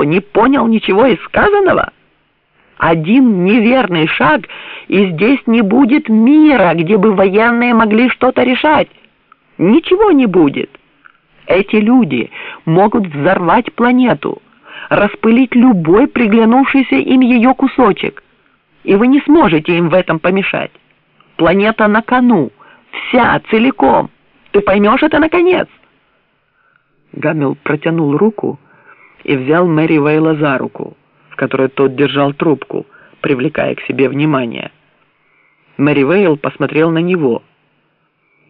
что, не понял ничего из сказанного? Один неверный шаг, и здесь не будет мира, где бы военные могли что-то решать. Ничего не будет. Эти люди могут взорвать планету, распылить любой приглянувшийся им ее кусочек, и вы не сможете им в этом помешать. Планета на кону, вся, целиком. Ты поймешь это наконец? Гамил протянул руку и взял Мэри Вейла за руку, в которой тот держал трубку, привлекая к себе внимание. Мэри Вейл посмотрел на него.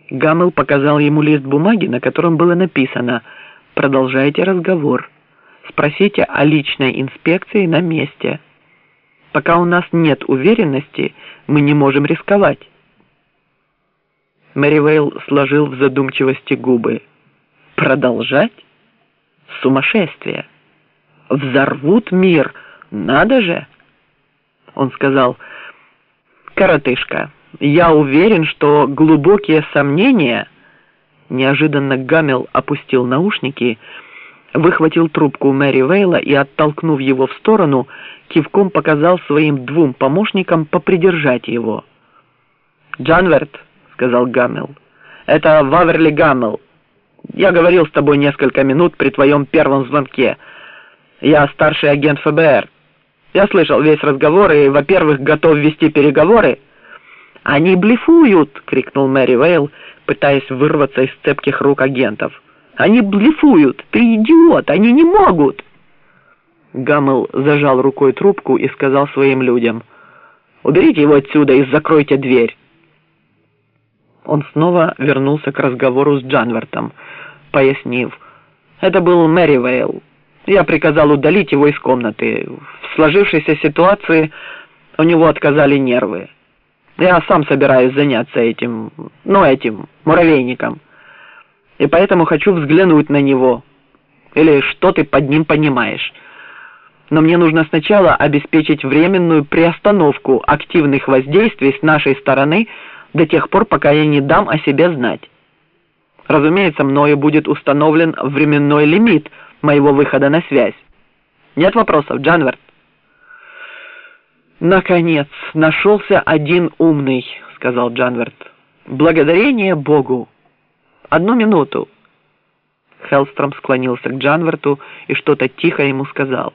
Гамил показал ему лист бумаги, на котором было написано «Продолжайте разговор. Спросите о личной инспекции на месте. Пока у нас нет уверенности, мы не можем рисковать». Мэри Вейл сложил в задумчивости губы. «Продолжать? Сумасшествие! Взорвут мир! Надо же!» Он сказал, «Коротышка, я уверен, что глубокие сомнения...» Неожиданно Гамел опустил наушники, выхватил трубку Мэри Вейла и, оттолкнув его в сторону, кивком показал своим двум помощникам попридержать его. «Джанверт!» сказал Гаммел. «Это Ваверли Гаммел. Я говорил с тобой несколько минут при твоем первом звонке. Я старший агент ФБР. Я слышал весь разговор и, во-первых, готов вести переговоры». «Они блефуют!» — крикнул Мэри Вейл, пытаясь вырваться из цепких рук агентов. «Они блефуют! Ты идиот! Они не могут!» Гаммел зажал рукой трубку и сказал своим людям. «Уберите его отсюда и закройте дверь!» Он снова вернулся к разговору с Джанвертом, пояснив. «Это был Мэри Вейл. Я приказал удалить его из комнаты. В сложившейся ситуации у него отказали нервы. Я сам собираюсь заняться этим, ну, этим, муравейником. И поэтому хочу взглянуть на него. Или что ты под ним понимаешь. Но мне нужно сначала обеспечить временную приостановку активных воздействий с нашей стороны – до тех пор, пока я не дам о себе знать. Разумеется, мною будет установлен временной лимит моего выхода на связь. Нет вопросов, Джанверт? Наконец, нашелся один умный, сказал Джанверт. Благодарение Богу. Одну минуту. Хелстром склонился к Джанверту и что-то тихо ему сказал.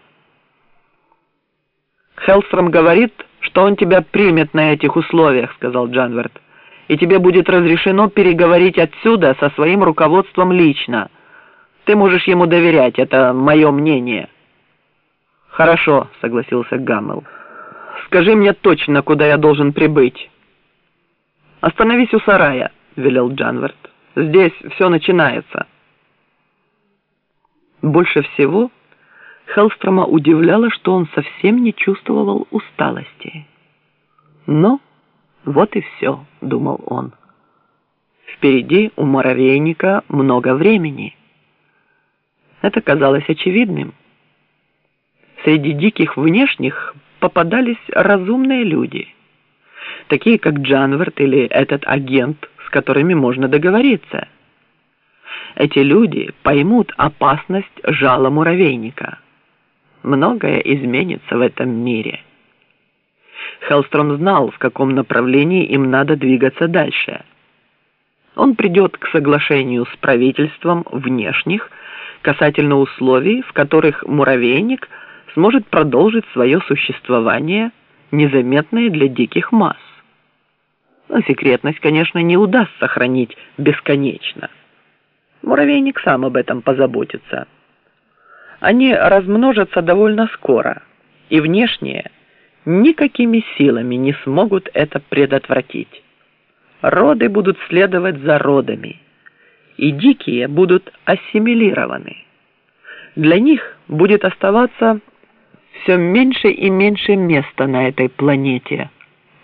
Хелстром говорит, что он тебя примет на этих условиях, сказал Джанверт и тебе будет разрешено переговорить отсюда со своим руководством лично. Ты можешь ему доверять, это мое мнение». «Хорошо», — согласился Гаммел. «Скажи мне точно, куда я должен прибыть». «Остановись у сарая», — велел Джанверт. «Здесь все начинается». Больше всего Хеллстрома удивляло, что он совсем не чувствовал усталости. Но... Вот и все, думал он. Впереди у муравейника много времени. Это казалось очевидным. Среди диких внешних попадались разумные люди, такие как Джанверт или этот агент, с которыми можно договориться. Эти люди поймут опасность жала муравейника. Многое изменится в этом мире. Хеллстром знал, в каком направлении им надо двигаться дальше. Он придет к соглашению с правительством внешних касательно условий, в которых муравейник сможет продолжить свое существование, незаметное для диких масс. Но секретность, конечно, не удастся сохранить бесконечно. Муравейник сам об этом позаботится. Они размножатся довольно скоро, и внешние – никакими силами не смогут это предотвратить. Роды будут следовать за родами, и дикие будут ассимилированы. Для них будет оставаться все меньше и меньше места на этой планете,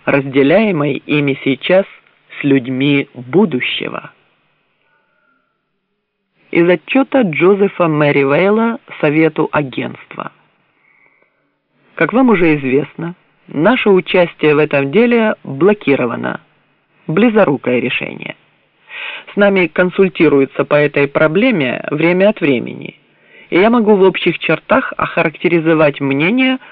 разделяемой ими сейчас с людьми будущего. Из отчета Джозефа Мэривейла Совету агентства – как вам уже известно, наше участие в этом деле блокировано. Близорукое решение. С нами консультируются по этой проблеме время от времени. И я могу в общих чертах охарактеризовать мнение